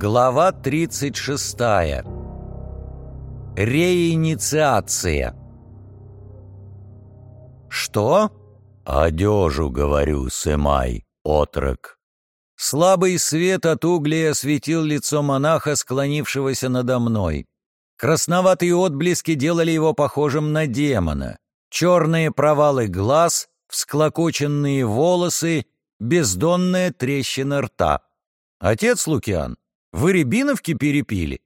Глава 36. Реинициация. «Что?» «Одежу, говорю, сымай, отрок». Слабый свет от углей осветил лицо монаха, склонившегося надо мной. Красноватые отблески делали его похожим на демона. Черные провалы глаз, всклокоченные волосы, бездонная трещина рта. «Отец Лукиан, вы рябиновки перепили?»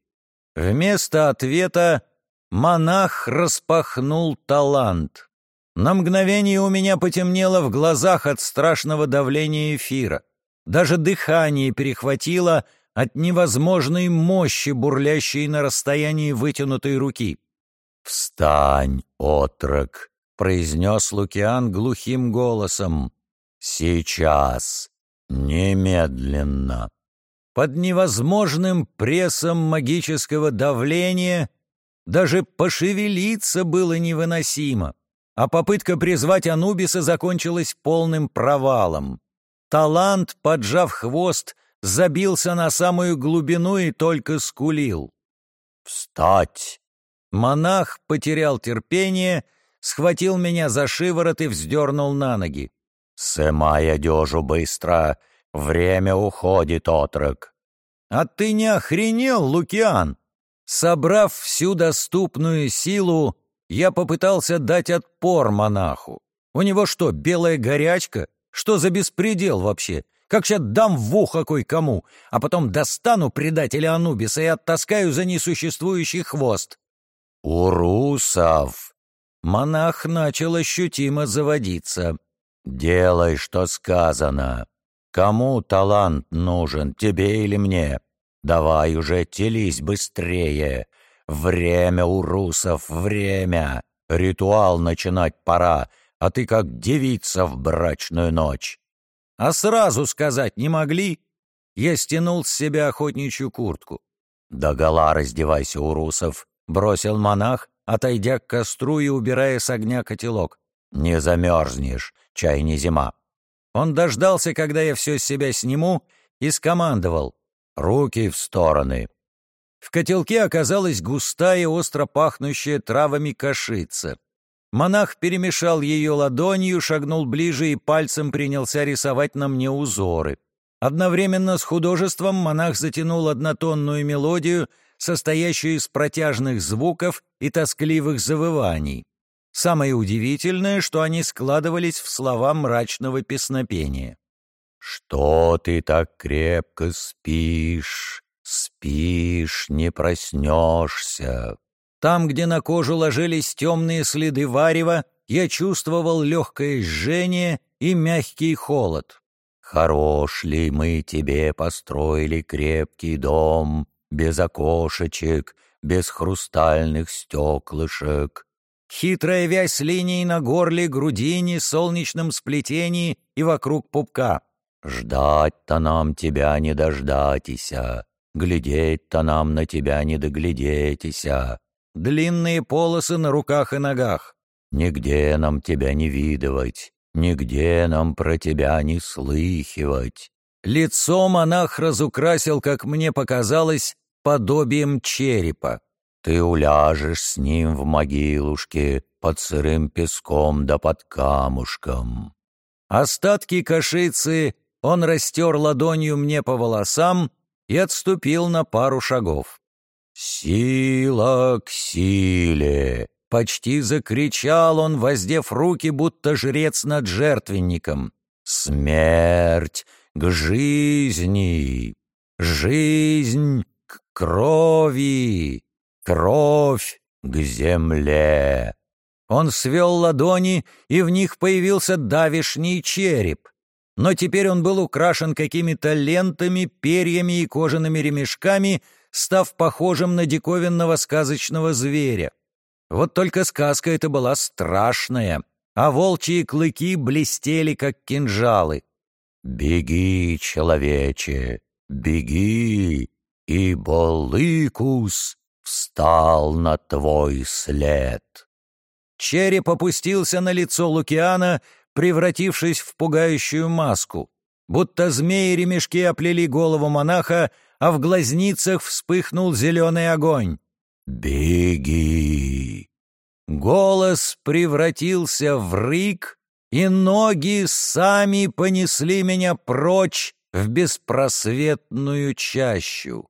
Вместо ответа монах распахнул талант. На мгновение у меня потемнело в глазах от страшного давления эфира. Даже дыхание перехватило от невозможной мощи, бурлящей на расстоянии вытянутой руки. «Встань, отрок!» — произнес Лукиан глухим голосом. «Сейчас! Немедленно!» Под невозможным прессом магического давления даже пошевелиться было невыносимо, а попытка призвать Анубиса закончилась полным провалом. Талант, поджав хвост, забился на самую глубину и только скулил. «Встать!» Монах потерял терпение, схватил меня за шиворот и вздернул на ноги. «Сымай одежу быстро! Время уходит, отрок!» «А ты не охренел, Лукиан?» Собрав всю доступную силу, я попытался дать отпор монаху. У него что, белая горячка? Что за беспредел вообще? Как сейчас дам в ухо кое-кому, а потом достану предателя Анубиса и оттаскаю за несуществующий хвост. «Урусов!» Монах начал ощутимо заводиться. «Делай, что сказано. Кому талант нужен, тебе или мне? Давай уже телись быстрее. Время, Урусов, время. Ритуал начинать пора, а ты как девица в брачную ночь». «А сразу сказать не могли?» Я стянул с себя охотничью куртку. «Догола раздевайся, Урусов», — бросил монах, отойдя к костру и убирая с огня котелок. «Не замерзнешь, чай не зима». Он дождался, когда я все с себя сниму, и скомандовал «Руки в стороны». В котелке оказалась густая, остро пахнущая травами кашица. Монах перемешал ее ладонью, шагнул ближе и пальцем принялся рисовать на мне узоры. Одновременно с художеством монах затянул однотонную мелодию, состоящую из протяжных звуков и тоскливых завываний. Самое удивительное, что они складывались в слова мрачного песнопения. «Что ты так крепко спишь? Спишь, не проснешься». Там, где на кожу ложились темные следы варева, я чувствовал легкое жжение и мягкий холод. «Хорош ли мы тебе построили крепкий дом, без окошечек, без хрустальных стеклышек?» Хитрая вязь линий на горле, грудине, солнечном сплетении и вокруг пупка. «Ждать-то нам тебя не дождатися, глядеть-то нам на тебя не доглядетися». Длинные полосы на руках и ногах. «Нигде нам тебя не видывать, нигде нам про тебя не слыхивать». Лицо монах разукрасил, как мне показалось, подобием черепа. Ты уляжешь с ним в могилушке под сырым песком да под камушком. Остатки кашицы он растер ладонью мне по волосам и отступил на пару шагов. «Сила к силе!» — почти закричал он, воздев руки, будто жрец над жертвенником. «Смерть к жизни! Жизнь к крови!» Кровь к земле!» Он свел ладони, и в них появился давишний череп. Но теперь он был украшен какими-то лентами, перьями и кожаными ремешками, став похожим на диковинного сказочного зверя. Вот только сказка эта была страшная, а волчьи клыки блестели, как кинжалы. «Беги, человече, беги, ибо лыкус встал на твой след. Череп опустился на лицо Лукиана, превратившись в пугающую маску. Будто змеи-ремешки оплели голову монаха, а в глазницах вспыхнул зеленый огонь. «Беги!» Голос превратился в рык, и ноги сами понесли меня прочь в беспросветную чащу.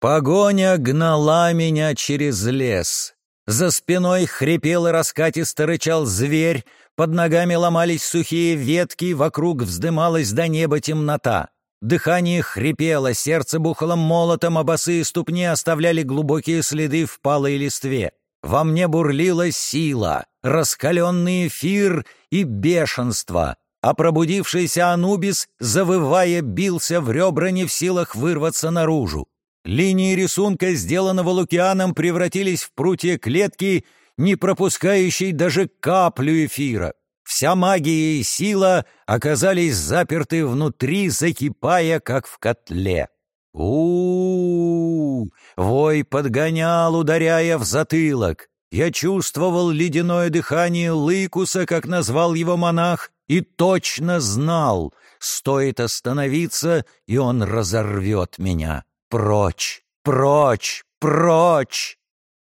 Погоня гнала меня через лес. За спиной хрипел и раскатисто рычал зверь, под ногами ломались сухие ветки, вокруг вздымалась до неба темнота. Дыхание хрипело, сердце бухало молотом, а босые ступни оставляли глубокие следы в палой листве. Во мне бурлила сила, раскаленный эфир и бешенство, а пробудившийся Анубис, завывая, бился в ребра не в силах вырваться наружу. Линии рисунка, сделанного Лукианом, превратились в прутья клетки, не пропускающей даже каплю эфира. Вся магия и сила оказались заперты внутри, закипая, как в котле. у, -у, -у Вой подгонял, ударяя в затылок. Я чувствовал ледяное дыхание Лыкуса, как назвал его монах, и точно знал, стоит остановиться, и он разорвет меня. Прочь, прочь, прочь!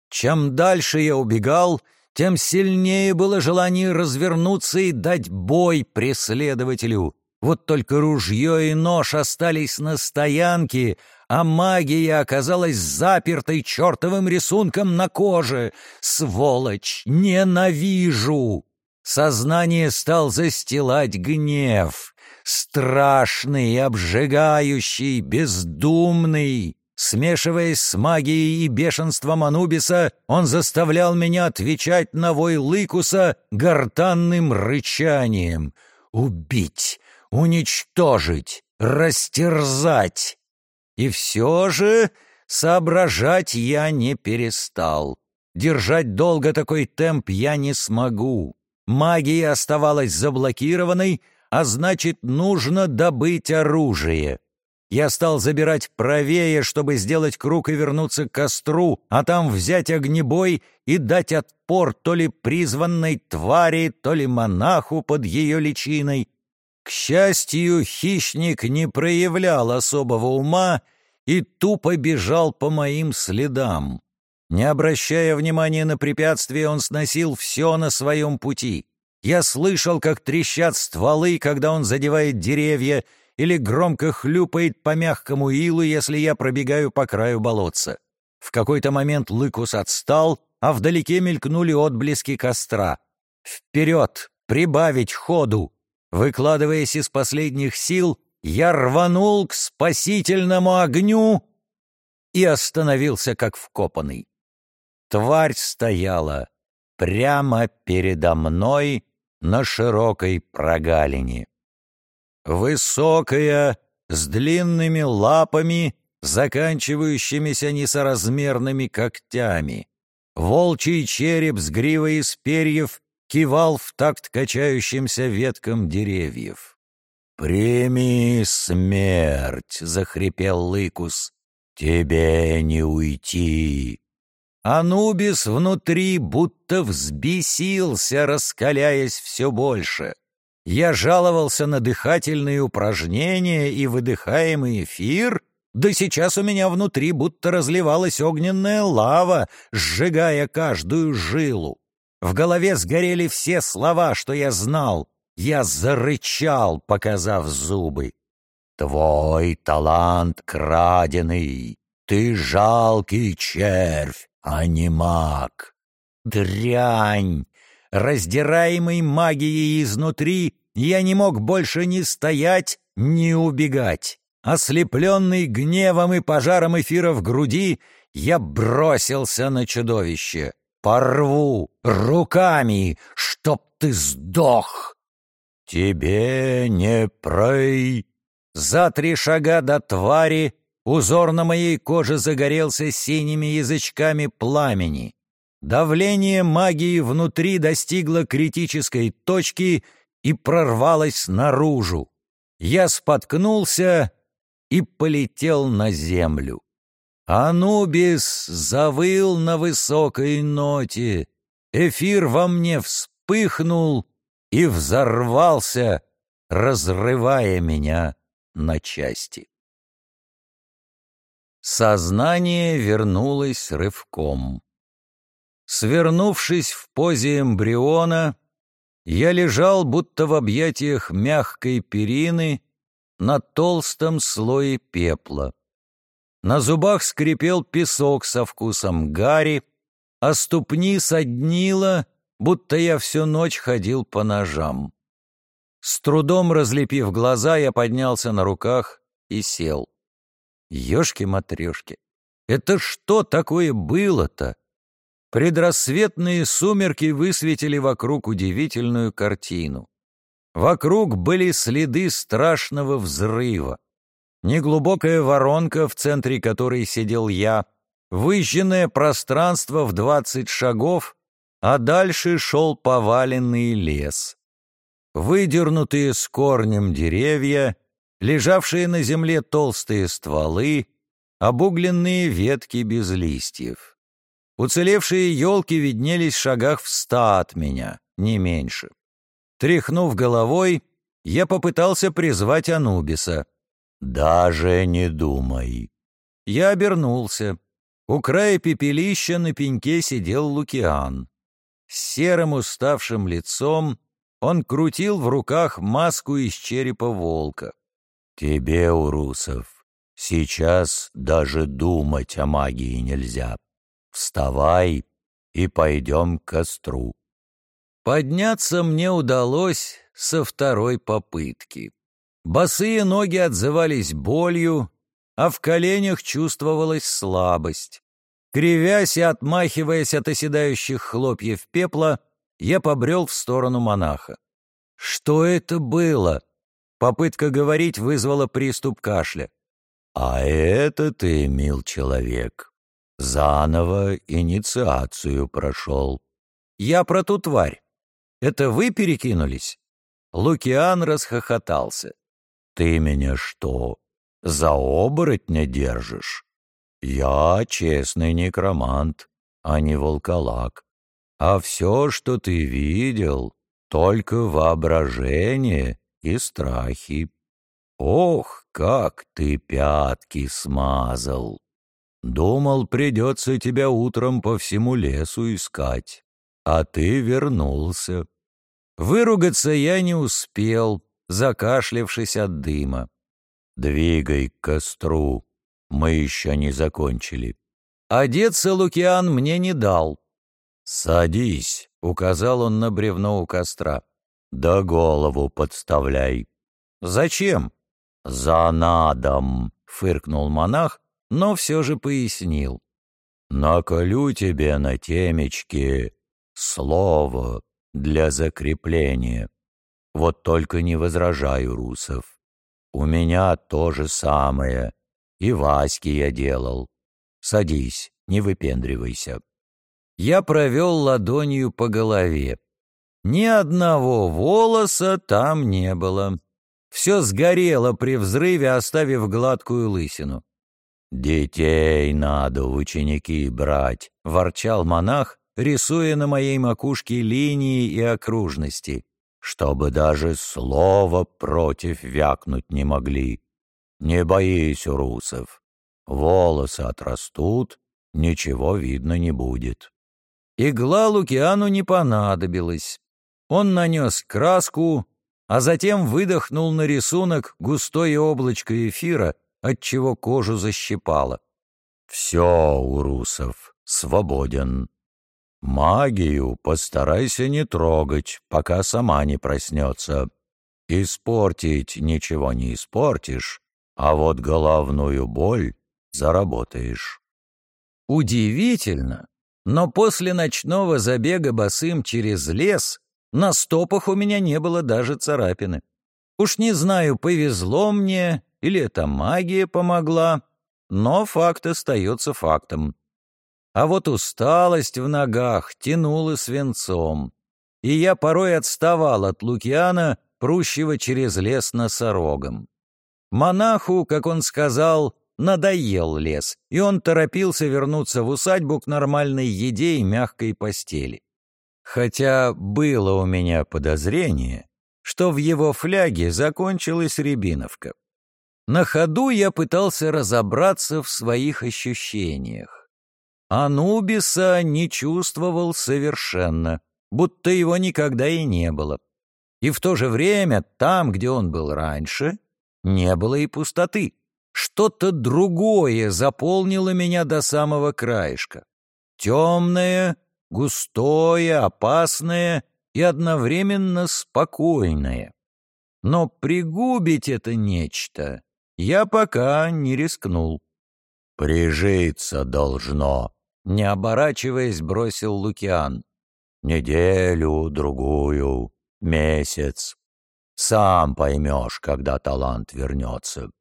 Чем дальше я убегал, тем сильнее было желание развернуться и дать бой преследователю. Вот только ружье и нож остались на стоянке, а магия оказалась запертой чертовым рисунком на коже. Сволочь! Ненавижу! Сознание стал застилать гнев страшный, обжигающий, бездумный. Смешиваясь с магией и бешенством Анубиса, он заставлял меня отвечать на вой Лыкуса гортанным рычанием. Убить, уничтожить, растерзать. И все же соображать я не перестал. Держать долго такой темп я не смогу. Магия оставалась заблокированной, а значит, нужно добыть оружие. Я стал забирать правее, чтобы сделать круг и вернуться к костру, а там взять огнебой и дать отпор то ли призванной твари, то ли монаху под ее личиной. К счастью, хищник не проявлял особого ума и тупо бежал по моим следам. Не обращая внимания на препятствия, он сносил все на своем пути. Я слышал, как трещат стволы, когда он задевает деревья, или громко хлюпает по мягкому илу, если я пробегаю по краю болотца. В какой-то момент Лыкус отстал, а вдалеке мелькнули отблески костра. «Вперед! Прибавить ходу!» Выкладываясь из последних сил, я рванул к спасительному огню и остановился как вкопанный. Тварь стояла прямо передо мной, на широкой прогалине. Высокая, с длинными лапами, заканчивающимися несоразмерными когтями. Волчий череп с гривой из перьев кивал в такт качающимся веткам деревьев. «Прими смерть!» — захрипел Лыкус. «Тебе не уйти!» Анубис внутри будто взбесился, раскаляясь все больше. Я жаловался на дыхательные упражнения и выдыхаемый эфир, да сейчас у меня внутри будто разливалась огненная лава, сжигая каждую жилу. В голове сгорели все слова, что я знал. Я зарычал, показав зубы. «Твой талант краденый, ты жалкий червь, а. Дрянь! Раздираемый магией изнутри, я не мог больше ни стоять, ни убегать. Ослепленный гневом и пожаром эфира в груди, я бросился на чудовище. Порву руками, чтоб ты сдох. Тебе не прой. За три шага до твари Узор на моей коже загорелся синими язычками пламени. Давление магии внутри достигло критической точки и прорвалось наружу. Я споткнулся и полетел на землю. Анубис завыл на высокой ноте. Эфир во мне вспыхнул и взорвался, разрывая меня на части. Сознание вернулось рывком. Свернувшись в позе эмбриона, я лежал, будто в объятиях мягкой перины, на толстом слое пепла. На зубах скрипел песок со вкусом гари, а ступни соднило, будто я всю ночь ходил по ножам. С трудом разлепив глаза, я поднялся на руках и сел. Ёшки-матрёшки, это что такое было-то? Предрассветные сумерки высветили вокруг удивительную картину. Вокруг были следы страшного взрыва. Неглубокая воронка, в центре которой сидел я, выжженное пространство в двадцать шагов, а дальше шел поваленный лес. Выдернутые с корнем деревья, лежавшие на земле толстые стволы, обугленные ветки без листьев. Уцелевшие елки виднелись в шагах в ста от меня, не меньше. Тряхнув головой, я попытался призвать Анубиса. «Даже не думай». Я обернулся. У края пепелища на пеньке сидел Лукиан. С серым уставшим лицом он крутил в руках маску из черепа волка. «Тебе, Урусов, сейчас даже думать о магии нельзя. Вставай и пойдем к костру. Подняться мне удалось со второй попытки. Босые ноги отзывались болью, а в коленях чувствовалась слабость. Кривясь и отмахиваясь от оседающих хлопьев пепла, я побрел в сторону монаха. Что это было? Попытка говорить вызвала приступ кашля. «А это ты, мил человек, Заново инициацию прошел. Я про ту тварь. Это вы перекинулись? Лукиан расхохотался. Ты меня что, за оборотня держишь? Я честный некромант, а не волколак. А все, что ты видел, только воображение и страхи. Ох, как ты пятки смазал! Думал, придется тебя утром по всему лесу искать, а ты вернулся. Выругаться я не успел, закашлявшись от дыма. Двигай к костру, мы еще не закончили. Одеться Лукиан мне не дал. «Садись», — указал он на бревно у костра. «Да голову подставляй». «Зачем?» «За надом», — фыркнул монах но все же пояснил. «Наколю тебе на темечке слово для закрепления. Вот только не возражаю, Русов. У меня то же самое. И Ваське я делал. Садись, не выпендривайся». Я провел ладонью по голове. Ни одного волоса там не было. Все сгорело при взрыве, оставив гладкую лысину. «Детей надо ученики брать», — ворчал монах, рисуя на моей макушке линии и окружности, чтобы даже слова против вякнуть не могли. Не боись, урусов, волосы отрастут, ничего видно не будет. Игла Лукиану не понадобилась. Он нанес краску, а затем выдохнул на рисунок густое облачко эфира, отчего кожу защипало. «Все, Урусов, свободен. Магию постарайся не трогать, пока сама не проснется. Испортить ничего не испортишь, а вот головную боль заработаешь». Удивительно, но после ночного забега босым через лес на стопах у меня не было даже царапины. Уж не знаю, повезло мне или это магия помогла, но факт остается фактом. А вот усталость в ногах тянула свинцом, и я порой отставал от Лукиана, прущего через лес носорогом. Монаху, как он сказал, надоел лес, и он торопился вернуться в усадьбу к нормальной еде и мягкой постели. Хотя было у меня подозрение, что в его фляге закончилась рябиновка. На ходу я пытался разобраться в своих ощущениях. Анубиса не чувствовал совершенно, будто его никогда и не было. И в то же время там, где он был раньше, не было и пустоты. Что-то другое заполнило меня до самого краешка. Темное, густое, опасное и одновременно спокойное. Но пригубить это нечто я пока не рискнул. «Прижиться должно», — не оборачиваясь, бросил Лукиан. «Неделю, другую, месяц. Сам поймешь, когда талант вернется.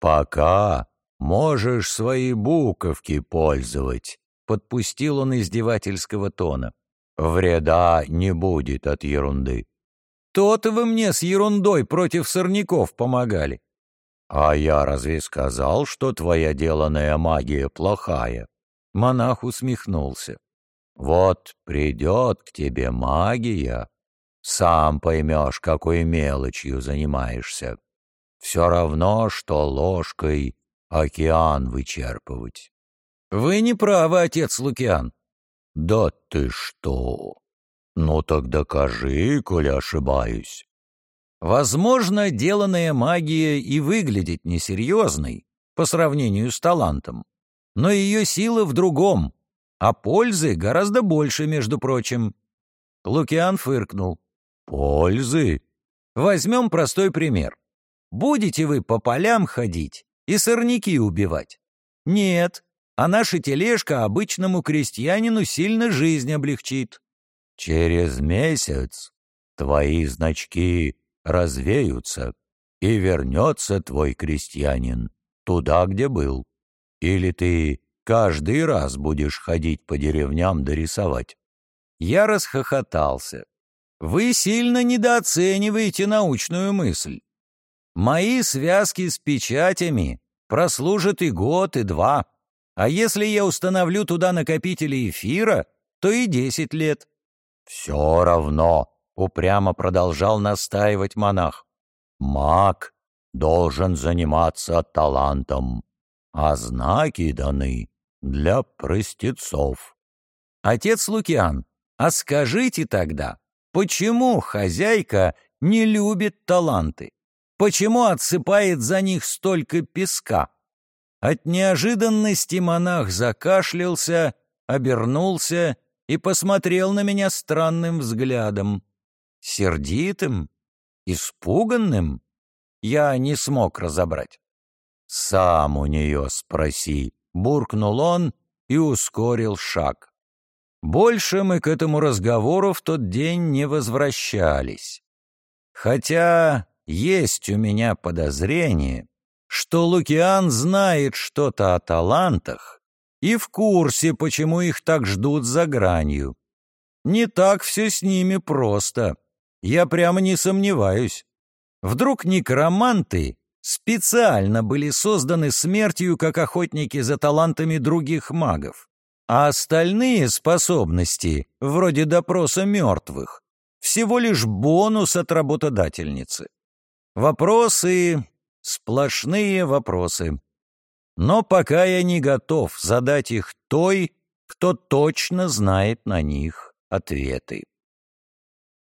Пока можешь свои буковки пользовать», — подпустил он издевательского тона. «Вреда не будет от ерунды». То-то вы мне с ерундой против сорняков помогали. А я разве сказал, что твоя деланная магия плохая? Монах усмехнулся. Вот придет к тебе магия, сам поймешь, какой мелочью занимаешься. Все равно, что ложкой океан вычерпывать. Вы не правы, отец Лукиан. Да ты что? Ну так докажи, коли ошибаюсь. Возможно, деланная магия и выглядит несерьезной по сравнению с талантом, но ее сила в другом, а пользы гораздо больше, между прочим. Лукиан фыркнул. «Пользы?» Возьмем простой пример. Будете вы по полям ходить и сорняки убивать? Нет, а наша тележка обычному крестьянину сильно жизнь облегчит. Через месяц твои значки развеются, и вернется твой крестьянин туда, где был. Или ты каждый раз будешь ходить по деревням дорисовать. Я расхохотался. Вы сильно недооцениваете научную мысль. Мои связки с печатями прослужат и год, и два. А если я установлю туда накопители эфира, то и десять лет. «Все равно», — упрямо продолжал настаивать монах, «маг должен заниматься талантом, а знаки даны для простецов». «Отец Лукиан, а скажите тогда, почему хозяйка не любит таланты? Почему отсыпает за них столько песка?» От неожиданности монах закашлялся, обернулся и посмотрел на меня странным взглядом. Сердитым? Испуганным? Я не смог разобрать. «Сам у нее спроси», — буркнул он и ускорил шаг. Больше мы к этому разговору в тот день не возвращались. Хотя есть у меня подозрение, что Лукиан знает что-то о талантах, и в курсе, почему их так ждут за гранью. Не так все с ними просто. Я прямо не сомневаюсь. Вдруг некроманты специально были созданы смертью как охотники за талантами других магов, а остальные способности, вроде допроса мертвых, всего лишь бонус от работодательницы. Вопросы, сплошные вопросы но пока я не готов задать их той, кто точно знает на них ответы.